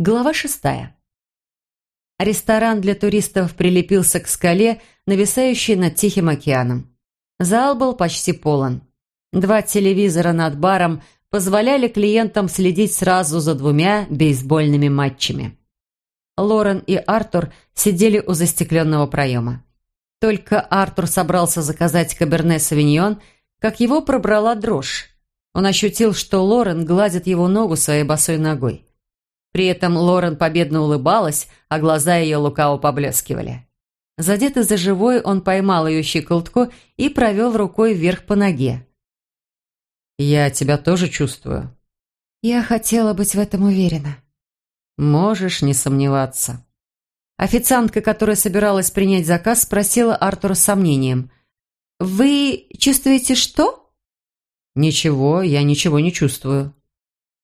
Глава шестая. Ресторан для туристов прилепился к скале, нависающей над Тихим океаном. Зал был почти полон. Два телевизора над баром позволяли клиентам следить сразу за двумя бейсбольными матчами. Лорен и Артур сидели у застекленного проема. Только Артур собрался заказать каберне-савиньон, как его пробрала дрожь. Он ощутил, что Лорен гладит его ногу своей босой ногой. При этом Лорен победно улыбалась, а глаза ее лукаво поблескивали. Задетый за живой, он поймал ее щиколотку и провел рукой вверх по ноге. «Я тебя тоже чувствую». «Я хотела быть в этом уверена». «Можешь не сомневаться». Официантка, которая собиралась принять заказ, спросила Артура с сомнением. «Вы чувствуете что?» «Ничего, я ничего не чувствую».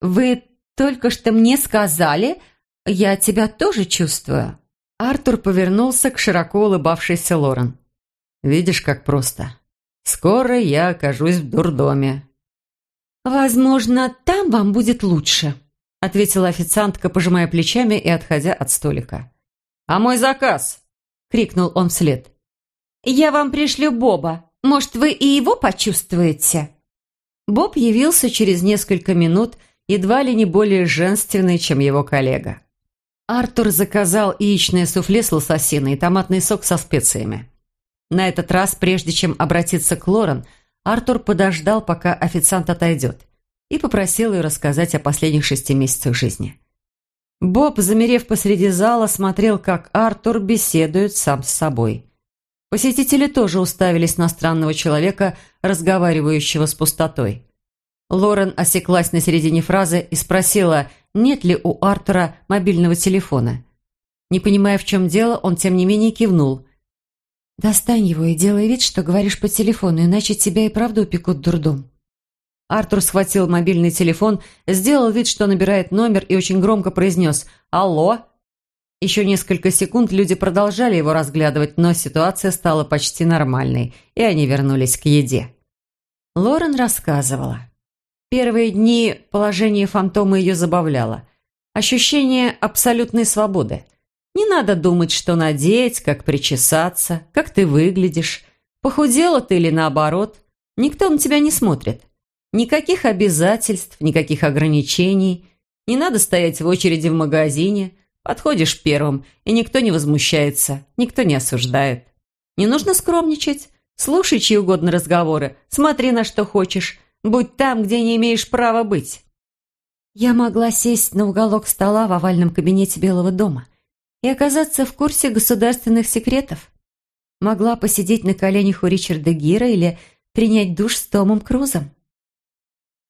«Вы только что мне сказали, я тебя тоже чувствую». Артур повернулся к широко улыбавшейся Лорен. «Видишь, как просто. Скоро я окажусь в дурдоме». «Возможно, там вам будет лучше», ответила официантка, пожимая плечами и отходя от столика. «А мой заказ?» — крикнул он вслед. «Я вам пришлю Боба. Может, вы и его почувствуете?» Боб явился через несколько минут едва ли не более женственный, чем его коллега. Артур заказал яичное суфле с лососиной и томатный сок со специями. На этот раз, прежде чем обратиться к Лорен, Артур подождал, пока официант отойдет, и попросил ее рассказать о последних шести месяцах жизни. Боб, замерев посреди зала, смотрел, как Артур беседует сам с собой. Посетители тоже уставились на странного человека, разговаривающего с пустотой. Лорен осеклась на середине фразы и спросила, нет ли у Артура мобильного телефона. Не понимая, в чем дело, он, тем не менее, кивнул. «Достань его и делай вид, что говоришь по телефону, иначе тебя и правда упекут дурдом». Артур схватил мобильный телефон, сделал вид, что набирает номер и очень громко произнес «Алло?». Еще несколько секунд люди продолжали его разглядывать, но ситуация стала почти нормальной, и они вернулись к еде. Лорен рассказывала. Первые дни положение фантома ее забавляло. Ощущение абсолютной свободы. Не надо думать, что надеть, как причесаться, как ты выглядишь. Похудела ты или наоборот. Никто на тебя не смотрит. Никаких обязательств, никаких ограничений. Не надо стоять в очереди в магазине. Подходишь первым, и никто не возмущается, никто не осуждает. Не нужно скромничать. Слушай чьи угодно разговоры, смотри на что хочешь – Будь там, где не имеешь права быть». Я могла сесть на уголок стола в овальном кабинете Белого дома и оказаться в курсе государственных секретов. Могла посидеть на коленях у Ричарда Гира или принять душ с Томом Крузом.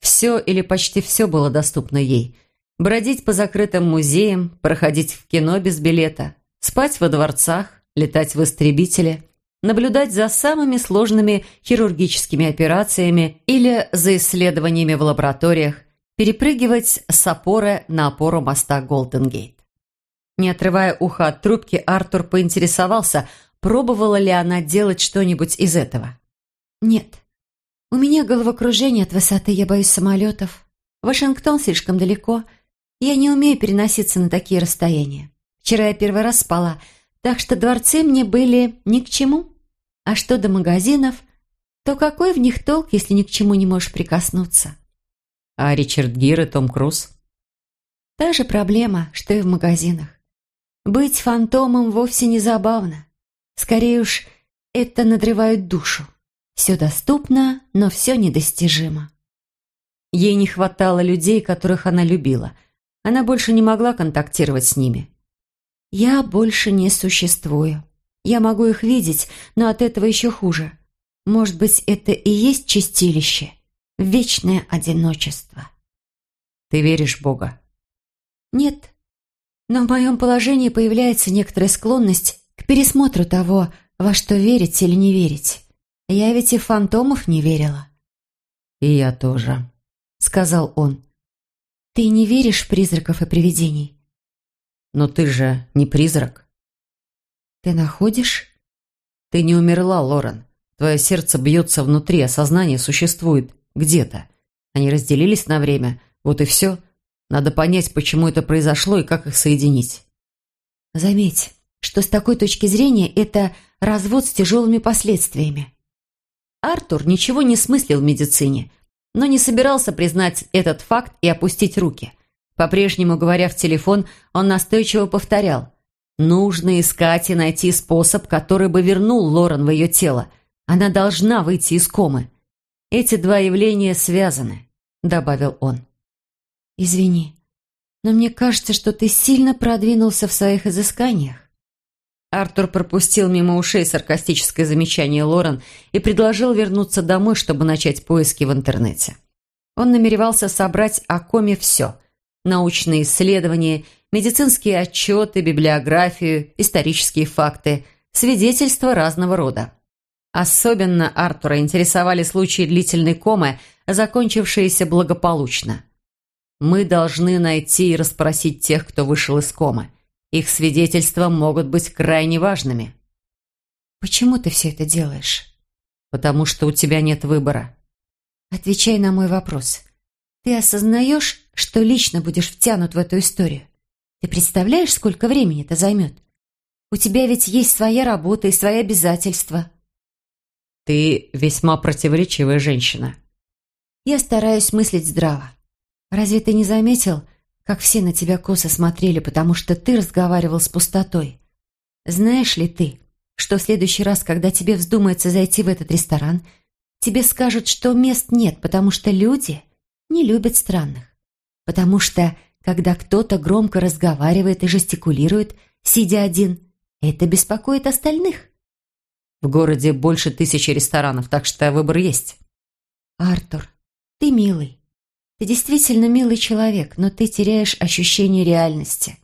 Все или почти все было доступно ей. Бродить по закрытым музеям, проходить в кино без билета, спать во дворцах, летать в истребителе – наблюдать за самыми сложными хирургическими операциями или за исследованиями в лабораториях, перепрыгивать с опоры на опору моста Голденгейт. Не отрывая уха от трубки, Артур поинтересовался, пробовала ли она делать что-нибудь из этого. «Нет. У меня головокружение от высоты, я боюсь самолетов. Вашингтон слишком далеко. Я не умею переноситься на такие расстояния. Вчера я первый раз спала – так что дворцы мне были ни к чему. А что до магазинов, то какой в них толк, если ни к чему не можешь прикоснуться? А Ричард Гир и Том Круз? Та же проблема, что и в магазинах. Быть фантомом вовсе не забавно. Скорее уж, это надрывает душу. Все доступно, но все недостижимо. Ей не хватало людей, которых она любила. Она больше не могла контактировать с ними. Я больше не существую. Я могу их видеть, но от этого еще хуже. Может быть, это и есть чистилище? Вечное одиночество. Ты веришь в Бога? Нет. Но в моем положении появляется некоторая склонность к пересмотру того, во что верить или не верить. Я ведь и в фантомов не верила. «И я тоже», — сказал он. «Ты не веришь в призраков и привидений?» Но ты же не призрак. Ты находишь? Ты не умерла, Лорен. Твое сердце бьется внутри, а сознание существует где-то. Они разделились на время, вот и все. Надо понять, почему это произошло и как их соединить. Заметь, что с такой точки зрения это развод с тяжелыми последствиями. Артур ничего не смыслил в медицине, но не собирался признать этот факт и опустить руки. По-прежнему, говоря в телефон, он настойчиво повторял «Нужно искать и найти способ, который бы вернул Лорен в ее тело. Она должна выйти из комы. Эти два явления связаны», — добавил он. «Извини, но мне кажется, что ты сильно продвинулся в своих изысканиях». Артур пропустил мимо ушей саркастическое замечание Лорен и предложил вернуться домой, чтобы начать поиски в интернете. Он намеревался собрать о коме все – научные исследования, медицинские отчеты, библиографию, исторические факты, свидетельства разного рода. Особенно Артура интересовали случаи длительной комы, закончившиеся благополучно. «Мы должны найти и расспросить тех, кто вышел из комы», их свидетельства могут быть крайне важными. Почему ты все это делаешь? Потому что у тебя нет выбора. Отвечай на мой вопрос. Ты осознаешь, что лично будешь втянут в эту историю? Ты представляешь, сколько времени это займет? У тебя ведь есть своя работа и свои обязательства. Ты весьма противоречивая женщина. Я стараюсь мыслить здраво. Разве ты не заметил, как все на тебя косо смотрели, потому что ты разговаривал с пустотой. Знаешь ли ты, что в следующий раз, когда тебе вздумается зайти в этот ресторан, тебе скажут, что мест нет, потому что люди не любят странных. Потому что, когда кто-то громко разговаривает и жестикулирует, сидя один, это беспокоит остальных. В городе больше тысячи ресторанов, так что выбор есть. Артур, ты милый. Ты действительно милый человек, но ты теряешь ощущение реальности.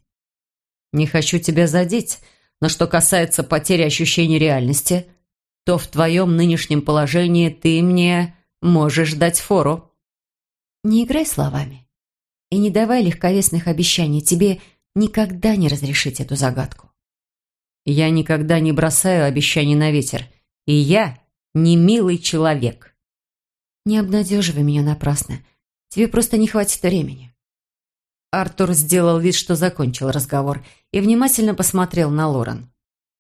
Не хочу тебя задеть, но что касается потери ощущения реальности, то в твоем нынешнем положении ты мне можешь дать фору. Не играй словами и не давай легковесных обещаний. Тебе никогда не разрешить эту загадку. Я никогда не бросаю обещаний на ветер, и я не милый человек. Не обнадеживай меня напрасно. Тебе просто не хватит времени». Артур сделал вид, что закончил разговор, и внимательно посмотрел на Лорен.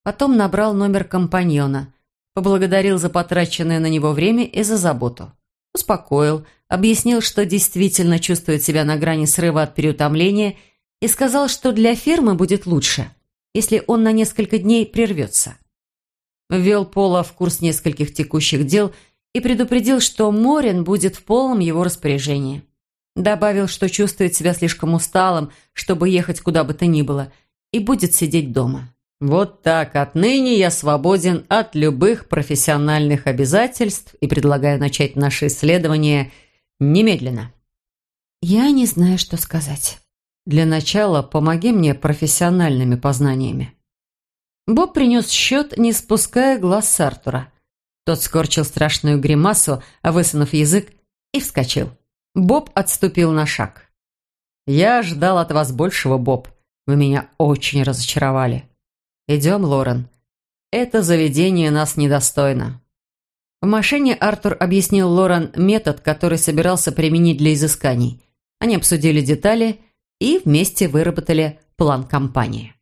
Потом набрал номер компаньона, поблагодарил за потраченное на него время и за заботу. Успокоил, объяснил, что действительно чувствует себя на грани срыва от переутомления и сказал, что для фирмы будет лучше, если он на несколько дней прервется. Ввел Пола в курс нескольких текущих дел и предупредил, что Морин будет в полном его распоряжении. Добавил, что чувствует себя слишком усталым, чтобы ехать куда бы то ни было, и будет сидеть дома. Вот так, отныне я свободен от любых профессиональных обязательств и предлагаю начать наше исследование немедленно. Я не знаю, что сказать. Для начала помоги мне профессиональными познаниями. Боб принес счет, не спуская глаз с Артура. Тот скорчил страшную гримасу, высунув язык, и вскочил. Боб отступил на шаг. «Я ждал от вас большего, Боб. Вы меня очень разочаровали. Идем, Лорен. Это заведение нас недостойно». В машине Артур объяснил Лорен метод, который собирался применить для изысканий. Они обсудили детали и вместе выработали план компании.